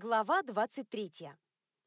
Глава 23.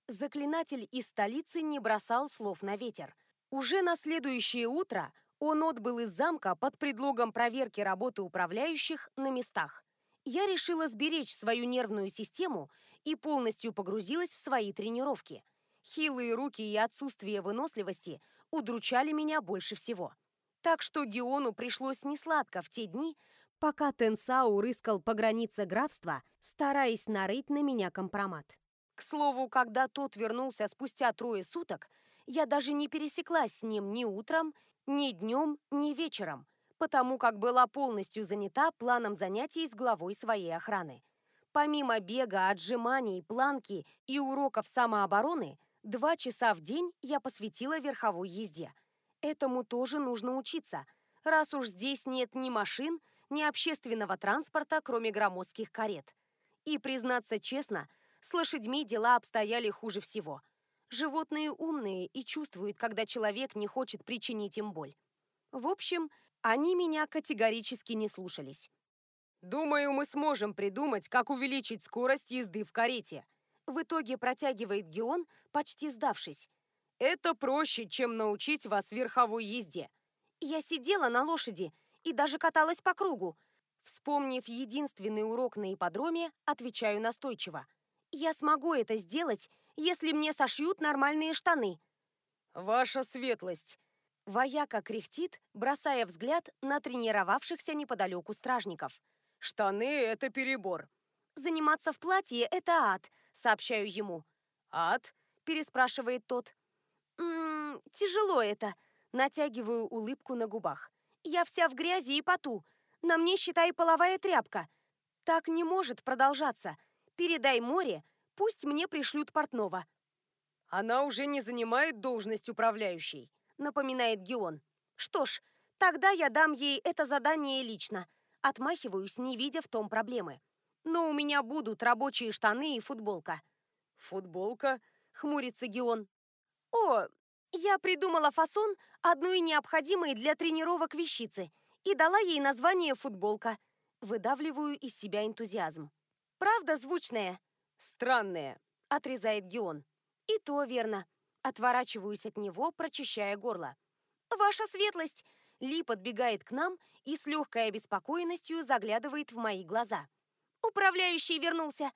Заклинатель из столицы не бросал слов на ветер. Уже на следующее утро он отбыл из замка под предлогом проверки работы управляющих на местах. Я решила сберечь свою нервную систему и полностью погрузилась в свои тренировки. Хилые руки и отсутствие выносливости удручали меня больше всего. Так что Геону пришлось несладко в те дни, пока Тенсау рыскал по границе графства, стараясь нарыть на меня компромат. К слову, когда тот вернулся спустя трое суток, я даже не пересеклась с ним ни утром, ни днем, ни вечером, потому как была полностью занята планом занятий с главой своей охраны. Помимо бега, отжиманий, планки и уроков самообороны, два часа в день я посвятила верховой езде. Этому тоже нужно учиться, раз уж здесь нет ни машин, ни общественного транспорта, кроме громоздких карет. И, признаться честно, с лошадьми дела обстояли хуже всего. Животные умные и чувствуют, когда человек не хочет причинить им боль. В общем, они меня категорически не слушались. «Думаю, мы сможем придумать, как увеличить скорость езды в карете», в итоге протягивает Геон, почти сдавшись. «Это проще, чем научить вас верховой езде». Я сидела на лошади и даже каталась по кругу. Вспомнив единственный урок на ипподроме, отвечаю настойчиво. Я смогу это сделать, если мне сошьют нормальные штаны. Ваша светлость. Вояка кряхтит, бросая взгляд на тренировавшихся неподалеку стражников. Штаны — это перебор. Заниматься в платье — это ад, сообщаю ему. Ад? Переспрашивает тот. М «М-м, -м, тяжело это. Натягиваю улыбку на губах. Я вся в грязи и поту. На мне, считай, половая тряпка. Так не может продолжаться. Передай море, пусть мне пришлют портного. Она уже не занимает должность управляющей, напоминает Геон. Что ж, тогда я дам ей это задание лично. Отмахиваюсь, не видя в том проблемы. Но у меня будут рабочие штаны и футболка. Футболка? Хмурится Геон. О, я придумала фасон одной необходимой для тренировок вещицы и дала ей название «футболка». Выдавливаю из себя энтузиазм. Правда звучная? Странная, отрезает Геон. И то верно. Отворачиваюсь от него, прочищая горло. Ваша светлость! Ли подбегает к нам и с легкой обеспокоенностью заглядывает в мои глаза. Управляющий вернулся.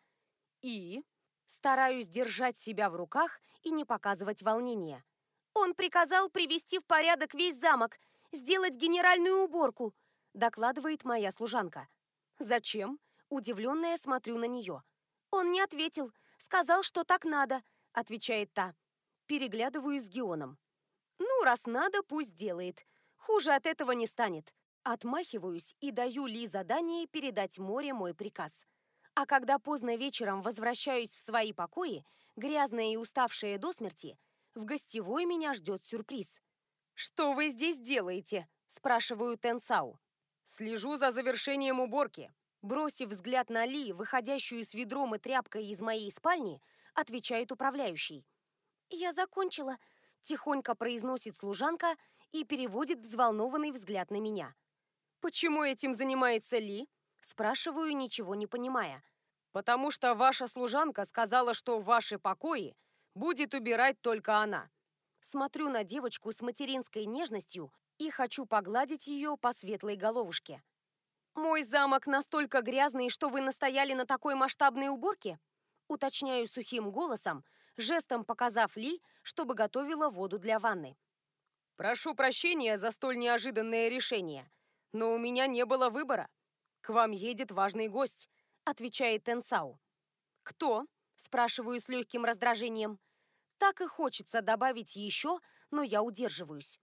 И? Стараюсь держать себя в руках и не показывать волнения. Он приказал привести в порядок весь замок, сделать генеральную уборку, докладывает моя служанка. Зачем? Удивленная смотрю на нее. Он не ответил, сказал, что так надо, отвечает та. Переглядываю с Геоном. Ну, раз надо, пусть делает. Хуже от этого не станет. Отмахиваюсь и даю Ли задание передать море мой приказ. А когда поздно вечером возвращаюсь в свои покои, грязная и уставшая до смерти, в гостевой меня ждет сюрприз. «Что вы здесь делаете?» – спрашиваю Тенсау. «Слежу за завершением уборки». Бросив взгляд на Ли, выходящую с ведром и тряпкой из моей спальни, отвечает управляющий. «Я закончила», – тихонько произносит служанка и переводит взволнованный взгляд на меня. «Почему этим занимается Ли?» – спрашиваю, ничего не понимая. «Потому что ваша служанка сказала, что ваши покои Будет убирать только она. Смотрю на девочку с материнской нежностью и хочу погладить ее по светлой головушке. «Мой замок настолько грязный, что вы настояли на такой масштабной уборке?» Уточняю сухим голосом, жестом показав Ли, чтобы готовила воду для ванны. «Прошу прощения за столь неожиданное решение, но у меня не было выбора. К вам едет важный гость», — отвечает Тенсау. «Кто?» – спрашиваю с легким раздражением. Так и хочется добавить еще, но я удерживаюсь.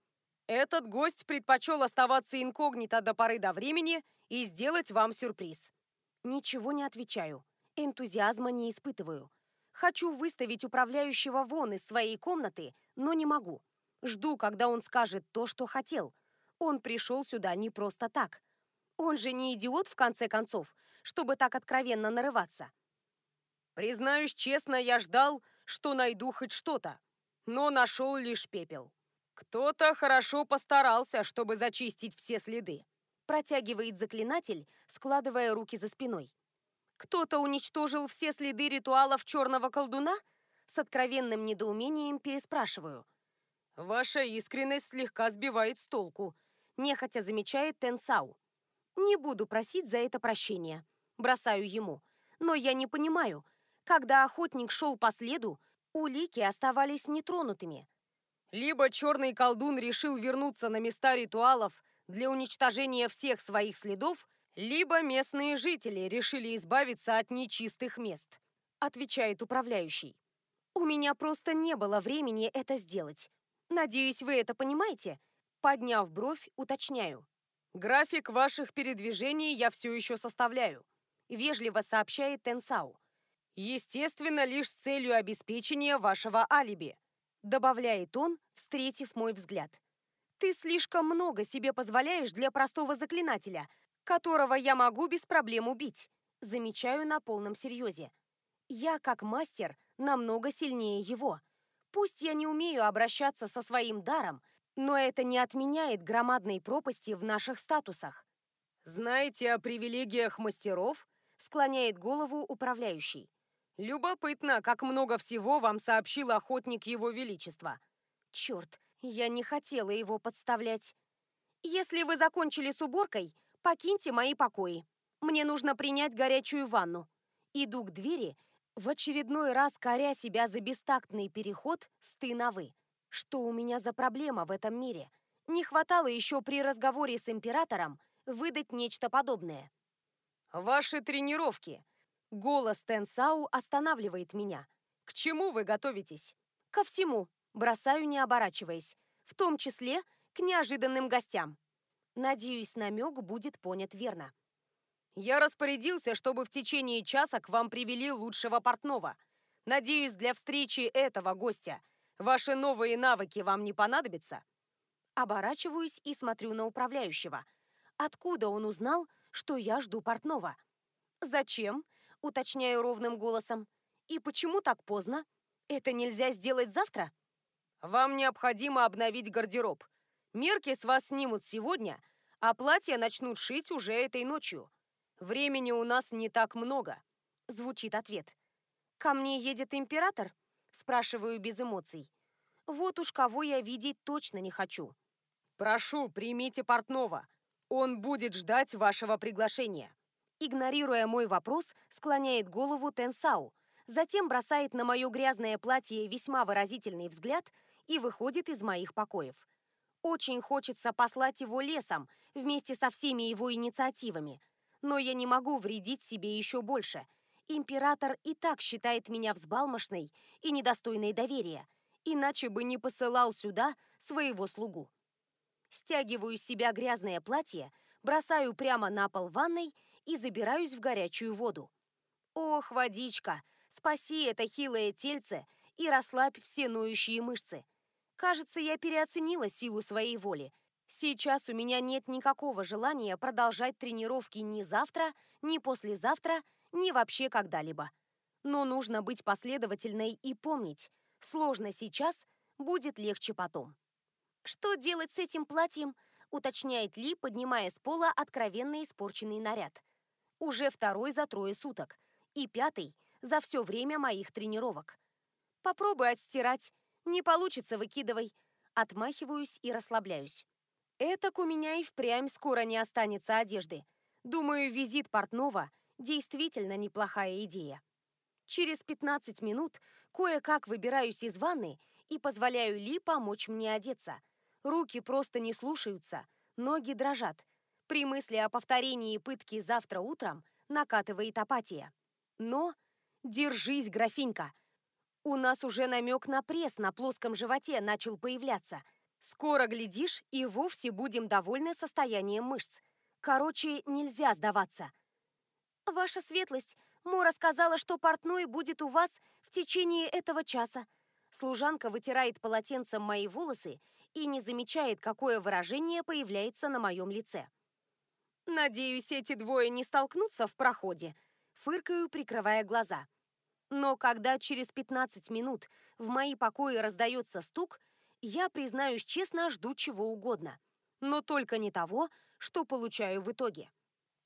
Этот гость предпочел оставаться инкогнито до поры до времени и сделать вам сюрприз. Ничего не отвечаю. Энтузиазма не испытываю. Хочу выставить управляющего вон из своей комнаты, но не могу. Жду, когда он скажет то, что хотел. Он пришел сюда не просто так. Он же не идиот, в конце концов, чтобы так откровенно нарываться. Признаюсь честно, я ждал, что найду хоть что-то, но нашел лишь пепел. Кто-то хорошо постарался, чтобы зачистить все следы. Протягивает заклинатель, складывая руки за спиной. Кто-то уничтожил все следы ритуалов черного колдуна? С откровенным недоумением переспрашиваю. Ваша искренность слегка сбивает с толку, нехотя замечает Тенсау. Не буду просить за это прощения. Бросаю ему. Но я не понимаю, когда охотник шел по следу, улики оставались нетронутыми. Либо черный колдун решил вернуться на места ритуалов для уничтожения всех своих следов, либо местные жители решили избавиться от нечистых мест, отвечает управляющий. У меня просто не было времени это сделать. Надеюсь, вы это понимаете? Подняв бровь, уточняю. График ваших передвижений я все еще составляю, вежливо сообщает Тенсау. Естественно, лишь с целью обеспечения вашего алиби, добавляет он, встретив мой взгляд. Ты слишком много себе позволяешь для простого заклинателя, которого я могу без проблем убить. Замечаю на полном серьезе. Я, как мастер, намного сильнее его. Пусть я не умею обращаться со своим даром, но это не отменяет громадной пропасти в наших статусах. «Знаете о привилегиях мастеров?» — склоняет голову управляющий. Любопытно, как много всего вам сообщил охотник его величества. Черт, я не хотела его подставлять. Если вы закончили с уборкой, покиньте мои покои. Мне нужно принять горячую ванну. Иду к двери, в очередной раз коря себя за бестактный переход с «ты» на «вы». Что у меня за проблема в этом мире? Не хватало еще при разговоре с императором выдать нечто подобное. «Ваши тренировки», Голос Тенсау останавливает меня. «К чему вы готовитесь?» «Ко всему», бросаю не оборачиваясь, в том числе к неожиданным гостям. Надеюсь, намек будет понят верно. «Я распорядился, чтобы в течение часа к вам привели лучшего портного. Надеюсь, для встречи этого гостя ваши новые навыки вам не понадобятся?» Оборачиваюсь и смотрю на управляющего. Откуда он узнал, что я жду портного? «Зачем?» Уточняю ровным голосом. «И почему так поздно? Это нельзя сделать завтра?» «Вам необходимо обновить гардероб. Мерки с вас снимут сегодня, а платья начнут шить уже этой ночью. Времени у нас не так много», — звучит ответ. «Ко мне едет император?» — спрашиваю без эмоций. «Вот уж кого я видеть точно не хочу». «Прошу, примите портного. Он будет ждать вашего приглашения». Игнорируя мой вопрос, склоняет голову Тенсау, затем бросает на мое грязное платье весьма выразительный взгляд и выходит из моих покоев. Очень хочется послать его лесом вместе со всеми его инициативами, но я не могу вредить себе еще больше. Император и так считает меня взбалмошной и недостойной доверия, иначе бы не посылал сюда своего слугу. Стягиваю с себя грязное платье, бросаю прямо на пол ванной и забираюсь в горячую воду. Ох, водичка, спаси это хилое тельце и расслабь все ноющие мышцы. Кажется, я переоценила силу своей воли. Сейчас у меня нет никакого желания продолжать тренировки ни завтра, ни послезавтра, ни вообще когда-либо. Но нужно быть последовательной и помнить, сложно сейчас, будет легче потом. Что делать с этим платьем? уточняет Ли, поднимая с пола откровенно испорченный наряд уже второй за трое суток и пятый за все время моих тренировок. Попробуй отстирать, не получится выкидывай. Отмахиваюсь и расслабляюсь. Этак у меня и впрямь скоро не останется одежды. Думаю, визит портного действительно неплохая идея. Через 15 минут кое-как выбираюсь из ванны и позволяю Ли помочь мне одеться. Руки просто не слушаются, ноги дрожат, при мысли о повторении пытки завтра утром накатывает апатия. Но держись, графинька. У нас уже намек на пресс на плоском животе начал появляться. Скоро, глядишь, и вовсе будем довольны состоянием мышц. Короче, нельзя сдаваться. Ваша светлость, Мора сказала, что портной будет у вас в течение этого часа. Служанка вытирает полотенцем мои волосы и не замечает, какое выражение появляется на моем лице. Надеюсь, эти двое не столкнутся в проходе. Фыркаю, прикрывая глаза. Но когда через 15 минут в мои покои раздается стук, я, признаюсь честно, жду чего угодно. Но только не того, что получаю в итоге.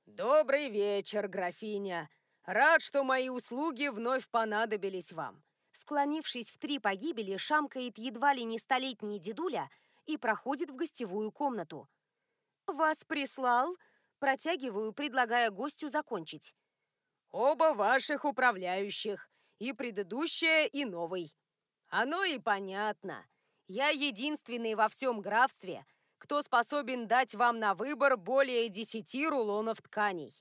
«Добрый вечер, графиня. Рад, что мои услуги вновь понадобились вам. Склонившись в три погибели, шамкает едва ли не столетний дедуля и проходит в гостевую комнату. «Вас прислал?» Протягиваю, предлагая гостю закончить. «Оба ваших управляющих, и предыдущая, и новый. Оно и понятно. Я единственный во всем графстве, кто способен дать вам на выбор более десяти рулонов тканей.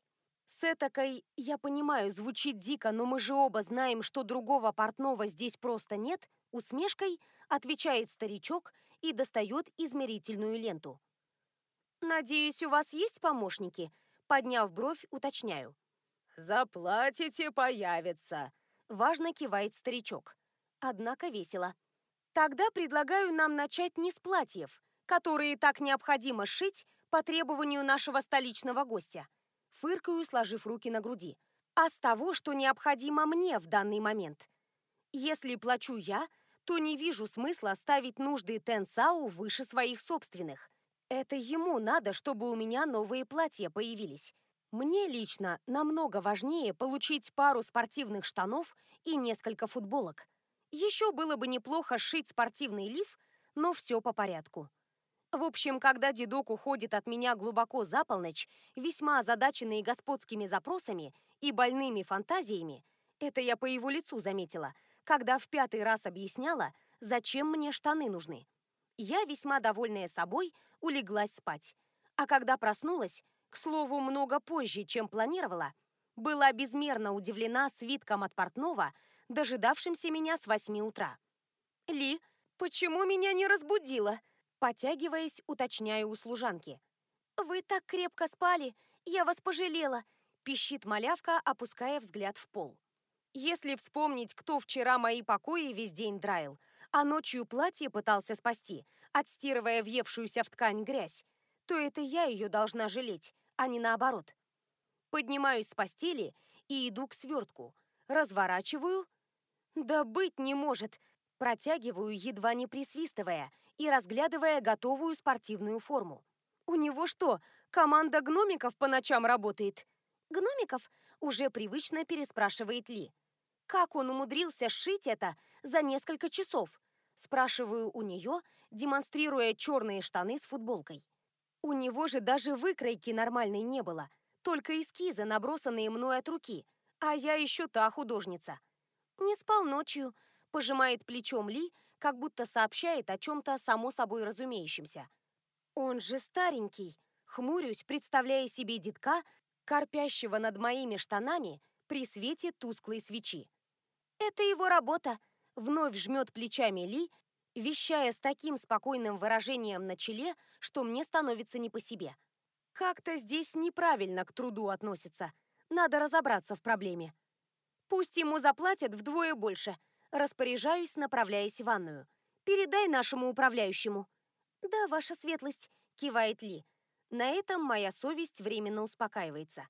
С этакой, я понимаю, звучит дико, но мы же оба знаем, что другого портного здесь просто нет, усмешкой отвечает старичок и достает измерительную ленту. «Надеюсь, у вас есть помощники?» Подняв бровь, уточняю. «Заплатите, появится!» Важно кивает старичок. Однако весело. Тогда предлагаю нам начать не с платьев, которые так необходимо сшить по требованию нашего столичного гостя. Фыркаю, сложив руки на груди. А с того, что необходимо мне в данный момент. Если плачу я, то не вижу смысла ставить нужды Тенсау выше своих собственных. Это ему надо, чтобы у меня новые платья появились. Мне лично намного важнее получить пару спортивных штанов и несколько футболок. Еще было бы неплохо сшить спортивный лиф, но все по порядку. В общем, когда дедок уходит от меня глубоко за полночь, весьма озадаченный господскими запросами и больными фантазиями, это я по его лицу заметила, когда в пятый раз объясняла, зачем мне штаны нужны. Я, весьма довольная собой, улеглась спать. А когда проснулась, к слову, много позже, чем планировала, была безмерно удивлена свитком от портного, дожидавшимся меня с восьми утра. «Ли, почему меня не разбудила?» Потягиваясь, уточняю у служанки. «Вы так крепко спали, я вас пожалела», пищит малявка, опуская взгляд в пол. Если вспомнить, кто вчера мои покои весь день драил, а ночью платье пытался спасти, отстирывая въевшуюся в ткань грязь, то это я ее должна жалеть, а не наоборот. Поднимаюсь с постели и иду к свертку, разворачиваю да быть не может. Протягиваю, едва не присвистывая, и разглядывая готовую спортивную форму. У него что, команда гномиков по ночам работает? Гномиков? Уже привычно переспрашивает Ли. Как он умудрился сшить это за несколько часов? Спрашиваю у нее, демонстрируя черные штаны с футболкой. У него же даже выкройки нормальной не было, только эскизы, набросанные мной от руки, а я еще та художница. «Не спал ночью», – пожимает плечом Ли, как будто сообщает о чем-то само собой разумеющемся. «Он же старенький», – хмурюсь, представляя себе детка, корпящего над моими штанами при свете тусклой свечи. «Это его работа», – вновь жмет плечами Ли, вещая с таким спокойным выражением на челе, что мне становится не по себе. Как-то здесь неправильно к труду относятся. Надо разобраться в проблеме. Пусть ему заплатят вдвое больше. Распоряжаюсь, направляясь в ванную. Передай нашему управляющему. Да, ваша светлость, кивает Ли. На этом моя совесть временно успокаивается.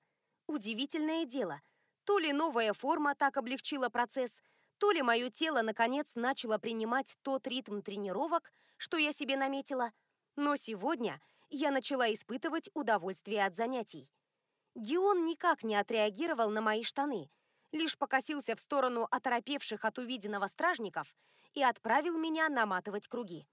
Удивительное дело. То ли новая форма так облегчила процесс, то ли мое тело наконец начало принимать тот ритм тренировок, что я себе наметила, но сегодня я начала испытывать удовольствие от занятий. Гион никак не отреагировал на мои штаны, лишь покосился в сторону оторопевших от увиденного стражников и отправил меня наматывать круги.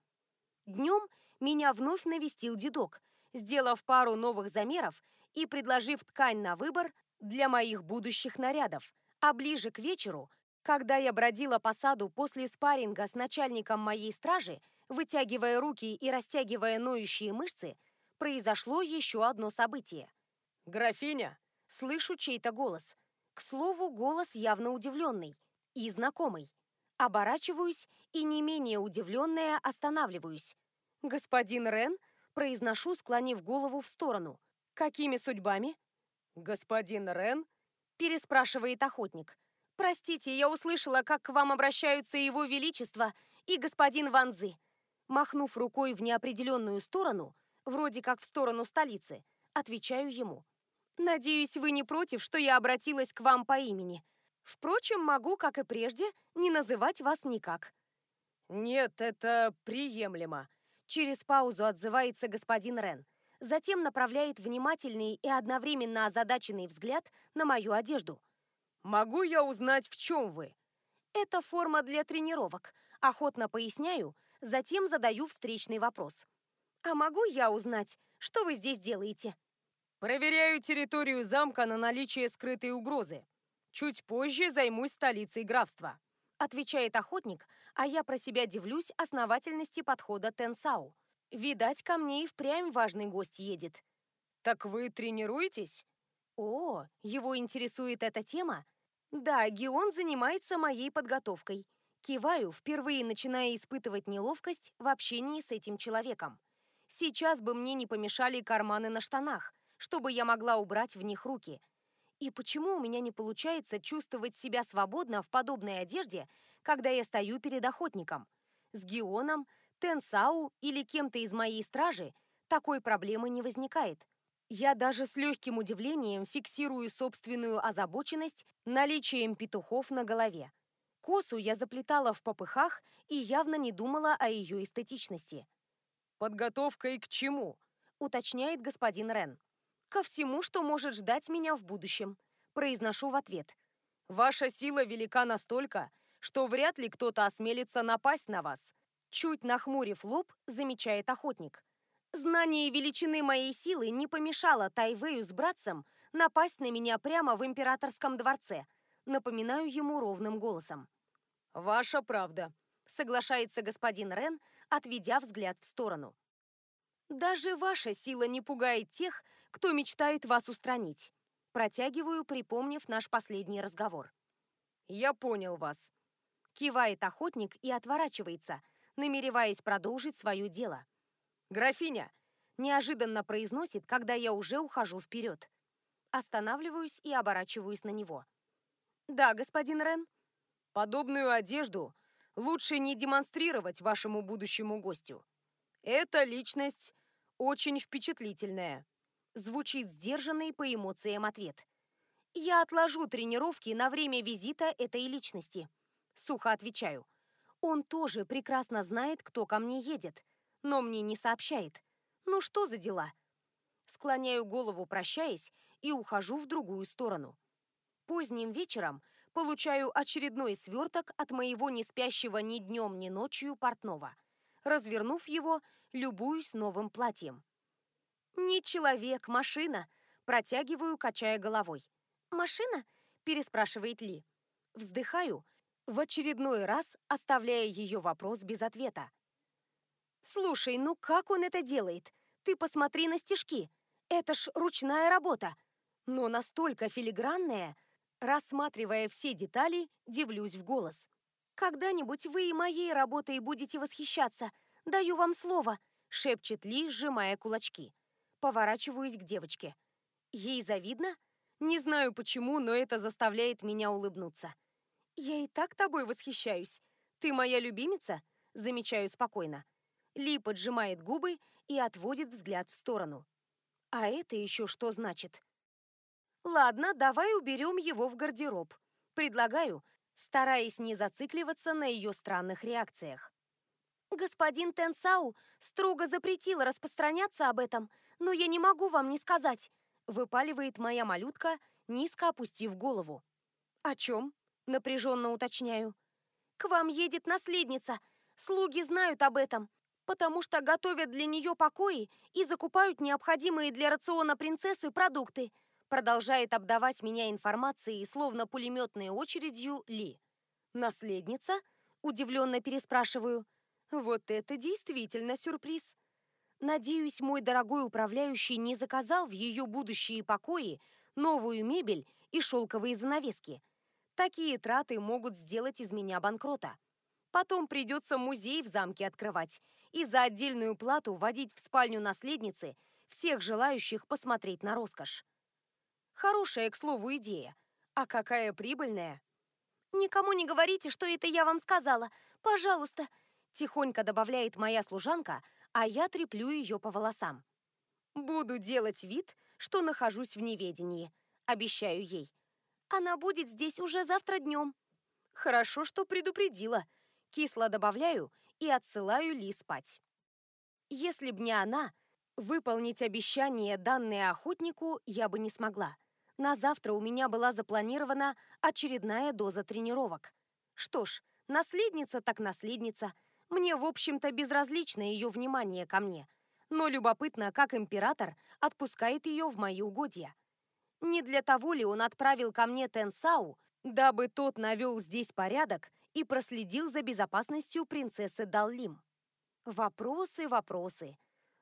Днем меня вновь навестил дедок, сделав пару новых замеров и предложив ткань на выбор для моих будущих нарядов, а ближе к вечеру, когда я бродила по саду после спарринга с начальником моей стражи, вытягивая руки и растягивая ноющие мышцы, произошло еще одно событие. «Графиня!» Слышу чей-то голос. К слову, голос явно удивленный и знакомый. Оборачиваюсь и не менее удивленная останавливаюсь. «Господин Рен?» – произношу, склонив голову в сторону. «Какими судьбами?» «Господин Рен?» – переспрашивает охотник. «Простите, я услышала, как к вам обращаются его величество и господин Ванзы». Махнув рукой в неопределенную сторону, вроде как в сторону столицы, отвечаю ему. Надеюсь, вы не против, что я обратилась к вам по имени. Впрочем, могу, как и прежде, не называть вас никак. Нет, это приемлемо. Через паузу отзывается господин Рен. Затем направляет внимательный и одновременно озадаченный взгляд на мою одежду. «Могу я узнать, в чем вы?» «Это форма для тренировок», — охотно поясняю, затем задаю встречный вопрос. «А могу я узнать, что вы здесь делаете?» «Проверяю территорию замка на наличие скрытой угрозы. Чуть позже займусь столицей графства», — отвечает охотник, а я про себя дивлюсь основательности подхода Тенсау. Видать, ко мне и впрямь важный гость едет. «Так вы тренируетесь?» «О, его интересует эта тема?» «Да, Геон занимается моей подготовкой». Киваю, впервые начиная испытывать неловкость в общении с этим человеком. Сейчас бы мне не помешали карманы на штанах, чтобы я могла убрать в них руки. И почему у меня не получается чувствовать себя свободно в подобной одежде, когда я стою перед охотником? С Геоном, Тенсау или кем-то из моей стражи такой проблемы не возникает. Я даже с легким удивлением фиксирую собственную озабоченность наличием петухов на голове. Косу я заплетала в попыхах и явно не думала о ее эстетичности. «Подготовкой к чему?» — уточняет господин Рен. «Ко всему, что может ждать меня в будущем», — произношу в ответ. «Ваша сила велика настолько, что вряд ли кто-то осмелится напасть на вас», чуть нахмурив лоб, замечает охотник. Знание величины моей силы не помешало Тайвею с братцем напасть на меня прямо в императорском дворце. Напоминаю ему ровным голосом. «Ваша правда», — соглашается господин Рен, отведя взгляд в сторону. «Даже ваша сила не пугает тех, кто мечтает вас устранить», протягиваю, припомнив наш последний разговор. «Я понял вас», кивает охотник и отворачивается, намереваясь продолжить свое дело. «Графиня!» – неожиданно произносит, когда я уже ухожу вперед. Останавливаюсь и оборачиваюсь на него. «Да, господин Рен?» «Подобную одежду лучше не демонстрировать вашему будущему гостю. Эта личность очень впечатлительная», – звучит сдержанный по эмоциям ответ. «Я отложу тренировки на время визита этой личности», – сухо отвечаю. «Он тоже прекрасно знает, кто ко мне едет» но мне не сообщает. Ну что за дела? Склоняю голову, прощаясь, и ухожу в другую сторону. Поздним вечером получаю очередной сверток от моего не спящего ни днем, ни ночью портного. Развернув его, любуюсь новым платьем. «Не человек, машина!» Протягиваю, качая головой. «Машина?» – переспрашивает Ли. Вздыхаю, в очередной раз оставляя ее вопрос без ответа. «Слушай, ну как он это делает? Ты посмотри на стежки. Это ж ручная работа. Но настолько филигранная. Рассматривая все детали, дивлюсь в голос. «Когда-нибудь вы и моей работой будете восхищаться. Даю вам слово», — шепчет Ли, сжимая кулачки. Поворачиваюсь к девочке. Ей завидно? Не знаю почему, но это заставляет меня улыбнуться. «Я и так тобой восхищаюсь. Ты моя любимица?» Замечаю спокойно. Ли поджимает губы и отводит взгляд в сторону. А это еще что значит? Ладно, давай уберем его в гардероб. Предлагаю, стараясь не зацикливаться на ее странных реакциях. Господин Тенсау строго запретил распространяться об этом, но я не могу вам не сказать, выпаливает моя малютка, низко опустив голову. О чем? Напряженно уточняю. К вам едет наследница. Слуги знают об этом потому что готовят для нее покои и закупают необходимые для рациона принцессы продукты. Продолжает обдавать меня информацией, словно пулеметной очередью, Ли. «Наследница?» – удивленно переспрашиваю. «Вот это действительно сюрприз!» Надеюсь, мой дорогой управляющий не заказал в ее будущие покои новую мебель и шелковые занавески. Такие траты могут сделать из меня банкрота. Потом придется музей в замке открывать и за отдельную плату водить в спальню наследницы всех желающих посмотреть на роскошь. Хорошая, к слову, идея. А какая прибыльная. «Никому не говорите, что это я вам сказала. Пожалуйста!» Тихонько добавляет моя служанка, а я треплю ее по волосам. «Буду делать вид, что нахожусь в неведении», — обещаю ей. «Она будет здесь уже завтра днем». «Хорошо, что предупредила», Кисло добавляю и отсылаю Ли спать. Если б не она, выполнить обещание, данное охотнику, я бы не смогла. На завтра у меня была запланирована очередная доза тренировок. Что ж, наследница так наследница. Мне, в общем-то, безразлично ее внимание ко мне. Но любопытно, как император отпускает ее в мои угодья. Не для того ли он отправил ко мне Тенсау, дабы тот навел здесь порядок и проследил за безопасностью принцессы Даллим? Вопросы, вопросы.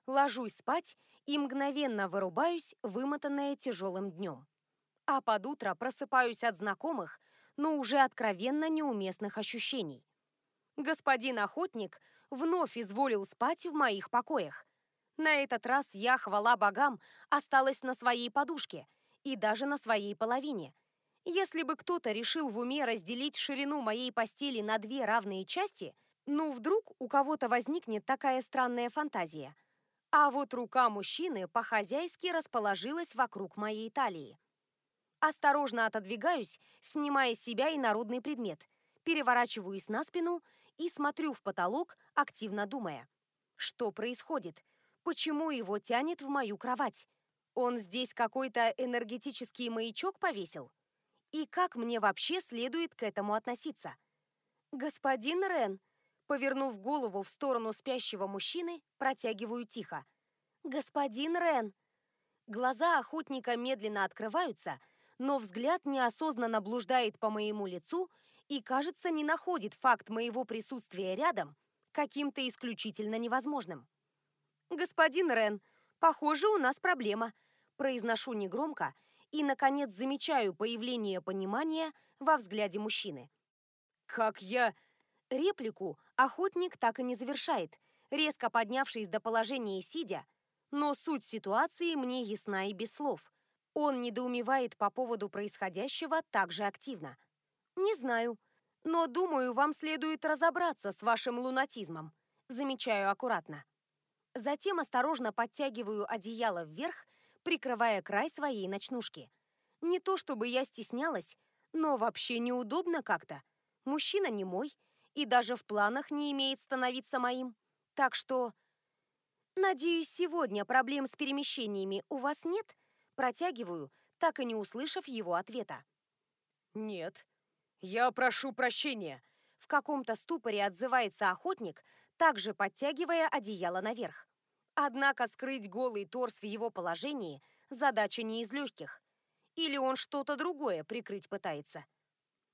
Ложусь спать и мгновенно вырубаюсь, вымотанная тяжелым днем. А под утро просыпаюсь от знакомых, но уже откровенно неуместных ощущений. Господин охотник вновь изволил спать в моих покоях. На этот раз я, хвала богам, осталась на своей подушке и даже на своей половине. Если бы кто-то решил в уме разделить ширину моей постели на две равные части, ну вдруг у кого-то возникнет такая странная фантазия. А вот рука мужчины по-хозяйски расположилась вокруг моей талии. Осторожно отодвигаюсь, снимая с себя инородный предмет, переворачиваюсь на спину и смотрю в потолок, активно думая. Что происходит? Почему его тянет в мою кровать? Он здесь какой-то энергетический маячок повесил? И как мне вообще следует к этому относиться? Господин Рен, повернув голову в сторону спящего мужчины, протягиваю тихо. Господин Рен. Глаза охотника медленно открываются, но взгляд неосознанно блуждает по моему лицу и, кажется, не находит факт моего присутствия рядом каким-то исключительно невозможным. «Господин Рен, похоже, у нас проблема», – произношу негромко и, наконец, замечаю появление понимания во взгляде мужчины. «Как я...» Реплику охотник так и не завершает, резко поднявшись до положения сидя, но суть ситуации мне ясна и без слов – он недоумевает по поводу происходящего так же активно. «Не знаю, но думаю, вам следует разобраться с вашим лунатизмом», замечаю аккуратно. Затем осторожно подтягиваю одеяло вверх, прикрывая край своей ночнушки. Не то чтобы я стеснялась, но вообще неудобно как-то. Мужчина не мой и даже в планах не имеет становиться моим. Так что... Надеюсь, сегодня проблем с перемещениями у вас нет? Протягиваю, так и не услышав его ответа. «Нет, я прошу прощения», — в каком-то ступоре отзывается охотник, также подтягивая одеяло наверх. Однако скрыть голый торс в его положении – задача не из легких. Или он что-то другое прикрыть пытается.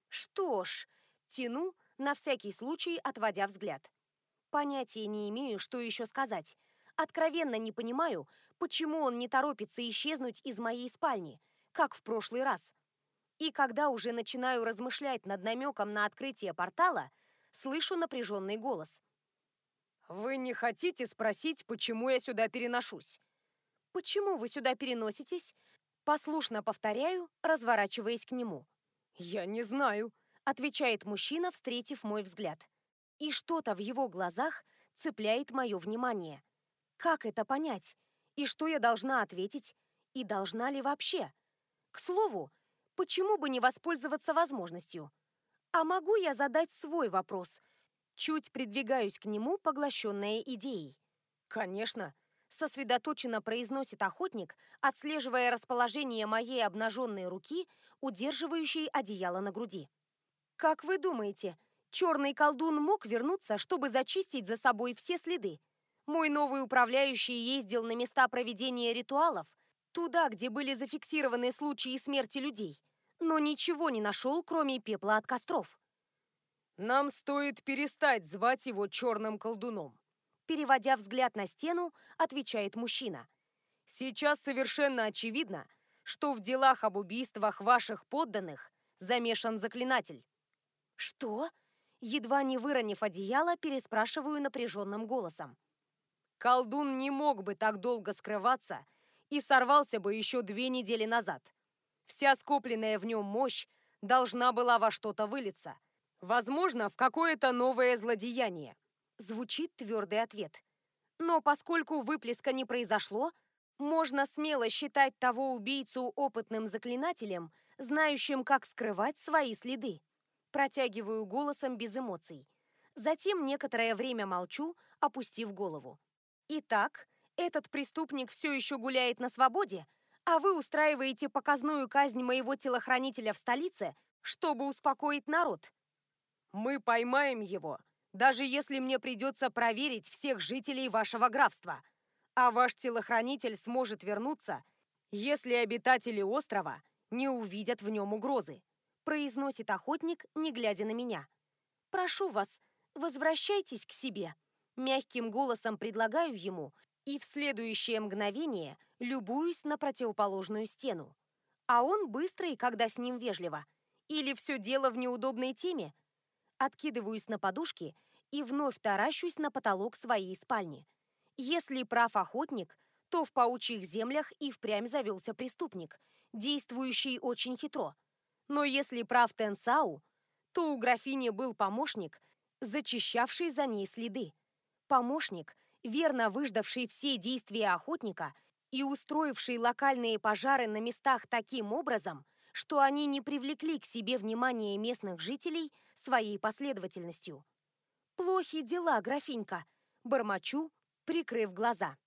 Что ж, тяну, на всякий случай отводя взгляд. Понятия не имею, что еще сказать. Откровенно не понимаю, почему он не торопится исчезнуть из моей спальни, как в прошлый раз. И когда уже начинаю размышлять над намеком на открытие портала, слышу напряженный голос. «Вы не хотите спросить, почему я сюда переношусь?» «Почему вы сюда переноситесь?» Послушно повторяю, разворачиваясь к нему. «Я не знаю», — отвечает мужчина, встретив мой взгляд. И что-то в его глазах цепляет мое внимание. Как это понять? И что я должна ответить? И должна ли вообще? К слову, почему бы не воспользоваться возможностью? А могу я задать свой вопрос? Чуть придвигаюсь к нему, поглощенная идеей. Конечно. Сосредоточенно произносит охотник, отслеживая расположение моей обнаженной руки, удерживающей одеяло на груди. Как вы думаете, черный колдун мог вернуться, чтобы зачистить за собой все следы? Мой новый управляющий ездил на места проведения ритуалов, туда, где были зафиксированы случаи смерти людей, но ничего не нашел, кроме пепла от костров. «Нам стоит перестать звать его черным колдуном», переводя взгляд на стену, отвечает мужчина. «Сейчас совершенно очевидно, что в делах об убийствах ваших подданных замешан заклинатель». «Что?» Едва не выронив одеяло, переспрашиваю напряженным голосом. Колдун не мог бы так долго скрываться и сорвался бы еще две недели назад. Вся скопленная в нем мощь должна была во что-то вылиться. Возможно, в какое-то новое злодеяние. Звучит твердый ответ. Но поскольку выплеска не произошло, можно смело считать того убийцу опытным заклинателем, знающим, как скрывать свои следы. Протягиваю голосом без эмоций. Затем некоторое время молчу, опустив голову. Итак, этот преступник все еще гуляет на свободе, А вы устраиваете показную казнь моего телохранителя в столице, чтобы успокоить народ. Мы поймаем его, даже если мне придется проверить всех жителей вашего графства. А ваш телохранитель сможет вернуться, если обитатели острова не увидят в нем угрозы», произносит охотник, не глядя на меня. «Прошу вас, возвращайтесь к себе». Мягким голосом предлагаю ему, и в следующее мгновение любуюсь на противоположную стену. А он быстрый, когда с ним вежливо. Или все дело в неудобной теме? Откидываюсь на подушки и вновь таращусь на потолок своей спальни. Если прав охотник, то в паучьих землях и впрямь завелся преступник, действующий очень хитро. Но если прав Тенсау, то у графини был помощник, зачищавший за ней следы. Помощник, верно выждавший все действия охотника и устроивший локальные пожары на местах таким образом, что они не привлекли к себе внимание местных жителей своей последовательностью. «Плохи дела, графинька», — бормочу, прикрыв глаза.